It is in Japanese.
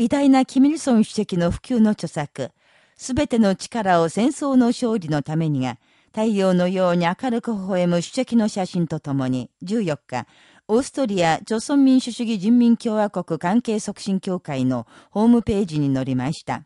偉大なキミルソン主席の普及の著作、すべての力を戦争の勝利のためにが、太陽のように明るく微笑む主席の写真とともに、14日、オーストリア、朝鮮民主主義人民共和国関係促進協会のホームページに載りました。